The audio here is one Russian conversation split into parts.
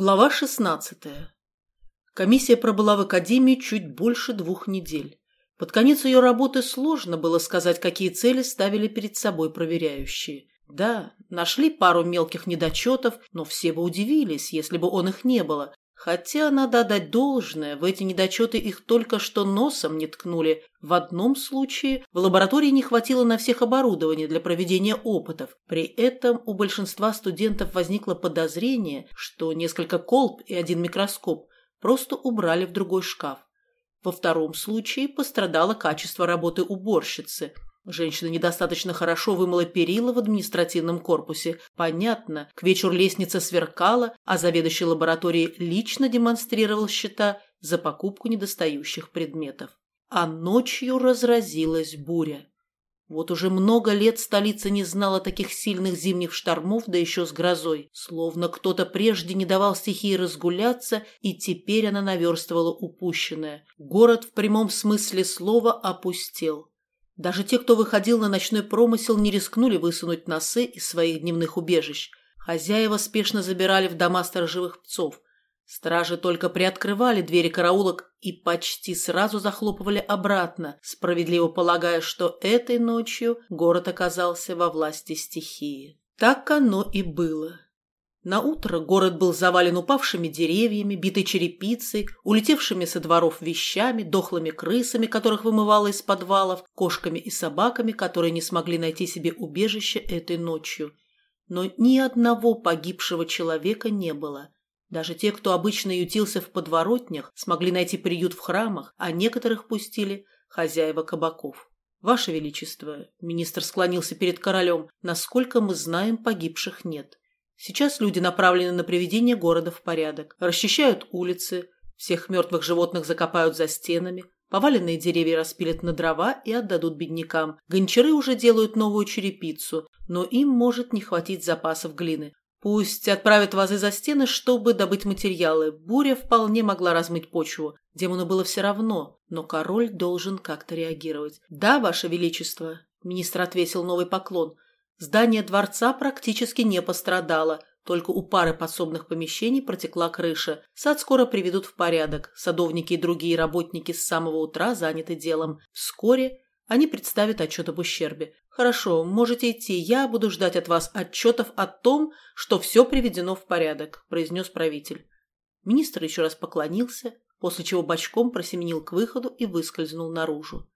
Глава 16. Комиссия пробыла в академии чуть больше двух недель. Под конец ее работы сложно было сказать, какие цели ставили перед собой проверяющие. Да, нашли пару мелких недочетов, но все бы удивились, если бы он их не было. Хотя, надо отдать должное, в эти недочеты их только что носом не ткнули. В одном случае в лаборатории не хватило на всех оборудования для проведения опытов. При этом у большинства студентов возникло подозрение, что несколько колб и один микроскоп просто убрали в другой шкаф. Во втором случае пострадало качество работы уборщицы – Женщина недостаточно хорошо вымыла перила в административном корпусе. Понятно, к вечеру лестница сверкала, а заведующий лабораторией лично демонстрировал счета за покупку недостающих предметов. А ночью разразилась буря. Вот уже много лет столица не знала таких сильных зимних штормов, да еще с грозой. Словно кто-то прежде не давал стихии разгуляться, и теперь она наверстывала упущенное. Город в прямом смысле слова опустел. Даже те, кто выходил на ночной промысел, не рискнули высунуть носы из своих дневных убежищ. Хозяева спешно забирали в дома сторожевых пцов. Стражи только приоткрывали двери караулок и почти сразу захлопывали обратно, справедливо полагая, что этой ночью город оказался во власти стихии. Так оно и было. На утро город был завален упавшими деревьями, битой черепицей, улетевшими со дворов вещами, дохлыми крысами, которых вымывало из подвалов, кошками и собаками, которые не смогли найти себе убежище этой ночью. Но ни одного погибшего человека не было. Даже те, кто обычно ютился в подворотнях, смогли найти приют в храмах, а некоторых пустили хозяева кабаков. «Ваше Величество», — министр склонился перед королем, — «насколько мы знаем, погибших нет». Сейчас люди направлены на приведение города в порядок. Расчищают улицы, всех мертвых животных закопают за стенами, поваленные деревья распилят на дрова и отдадут беднякам. Гончары уже делают новую черепицу, но им может не хватить запасов глины. Пусть отправят вазы за стены, чтобы добыть материалы. Буря вполне могла размыть почву. Демону было все равно, но король должен как-то реагировать. «Да, ваше величество», — министр ответил новый поклон, — Здание дворца практически не пострадало, только у пары подсобных помещений протекла крыша. Сад скоро приведут в порядок. Садовники и другие работники с самого утра заняты делом. Вскоре они представят отчет об ущербе. «Хорошо, можете идти. Я буду ждать от вас отчетов о том, что все приведено в порядок», – произнес правитель. Министр еще раз поклонился, после чего бочком просеменил к выходу и выскользнул наружу.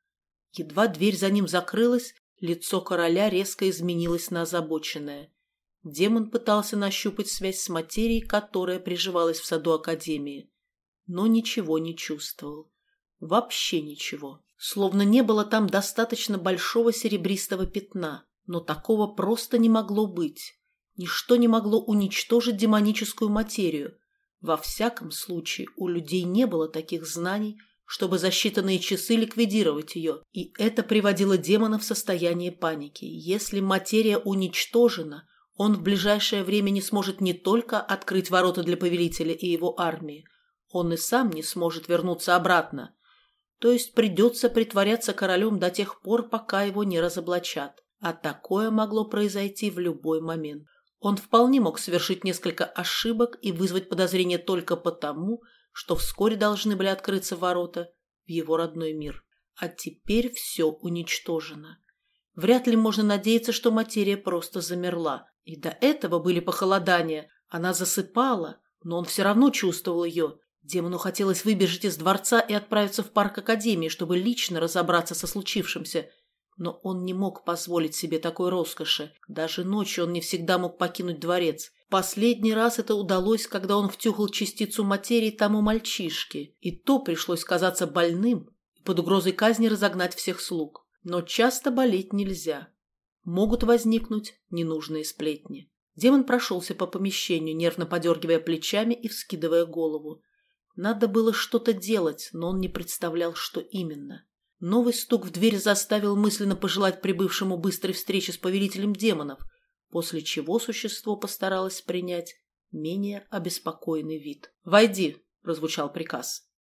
Едва дверь за ним закрылась, Лицо короля резко изменилось на озабоченное. Демон пытался нащупать связь с материей, которая приживалась в саду Академии, но ничего не чувствовал. Вообще ничего. Словно не было там достаточно большого серебристого пятна, но такого просто не могло быть. Ничто не могло уничтожить демоническую материю. Во всяком случае, у людей не было таких знаний, чтобы за считанные часы ликвидировать ее, и это приводило демона в состояние паники. Если материя уничтожена, он в ближайшее время не сможет не только открыть ворота для повелителя и его армии, он и сам не сможет вернуться обратно. То есть придется притворяться королем до тех пор, пока его не разоблачат. А такое могло произойти в любой момент. Он вполне мог совершить несколько ошибок и вызвать подозрение только потому, что вскоре должны были открыться ворота в его родной мир. А теперь все уничтожено. Вряд ли можно надеяться, что материя просто замерла. И до этого были похолодания. Она засыпала, но он все равно чувствовал ее. Демону хотелось выбежать из дворца и отправиться в парк Академии, чтобы лично разобраться со случившимся. Но он не мог позволить себе такой роскоши. Даже ночью он не всегда мог покинуть дворец. Последний раз это удалось, когда он втюхал частицу материи тому мальчишке, и то пришлось казаться больным и под угрозой казни разогнать всех слуг. Но часто болеть нельзя. Могут возникнуть ненужные сплетни. Демон прошелся по помещению, нервно подергивая плечами и вскидывая голову. Надо было что-то делать, но он не представлял, что именно. Новый стук в дверь заставил мысленно пожелать прибывшему быстрой встречи с повелителем демонов – после чего существо постаралось принять менее обеспокоенный вид. «Войди!» – прозвучал приказ.